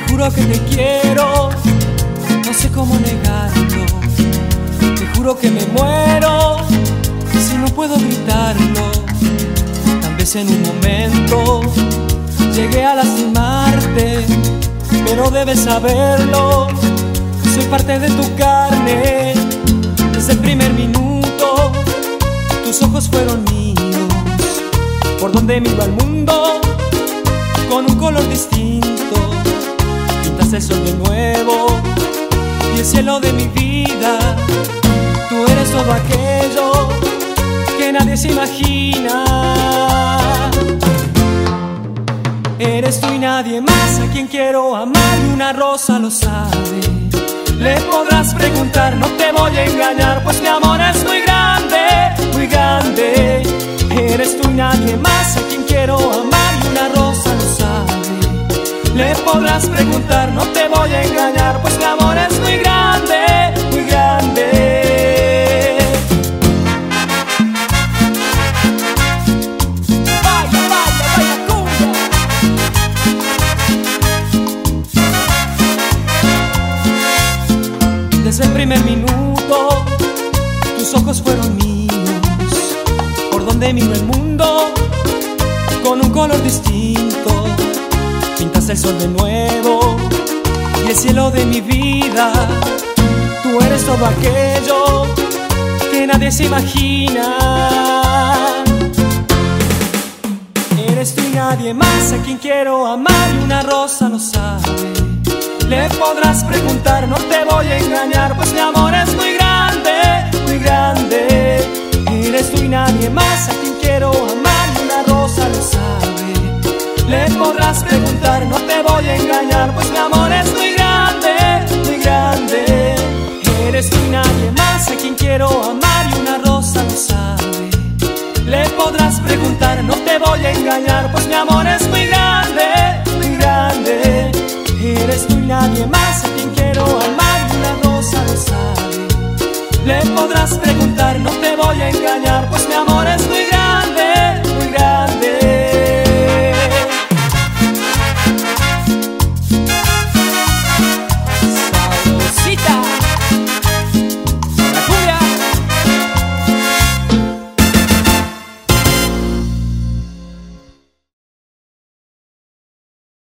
juro que te quiero, no sé cómo negarlo. Te juro que me muero si no puedo gritarlo. Tal vez en un momento llegué a lastimarte, pero debes saberlo. Soy parte de tu carne desde el primer minuto. Tus ojos fueron míos, por donde miro al mundo con un color distinto. Pintas el de nuevo y el cielo de mi vida. Tú eres todo aquello que nadie se imagina. Eres tú y nadie más a quien quiero amar y una rosa lo sabe. Le podrás preguntar, no te voy a engañar, pues mi amor es muy grande, Le podrás preguntar, no te voy a engañar, pues mi amor es muy grande, muy grande. Vaya, vaya, vaya. Desde el primer minuto, tus ojos fueron míos. Por donde miro el mundo, con un color distinto. El sol de nuevo y el cielo de mi vida. Tú eres todo aquello que nadie se imagina. Eres tú y nadie más a quien quiero amar y una rosa lo sabe. Le podrás preguntar, no te voy a engañar, pues mi amor es muy grande, muy grande. Eres tú y nadie más a quien quiero amar y una rosa lo sabe. Le podrás preguntar, no te voy a engañar, pues mi amor es muy grande, muy grande. Eres tú y nadie más a quien quiero amar y una rosa lo sabe. Le podrás preguntar, no te voy a engañar, pues mi amor es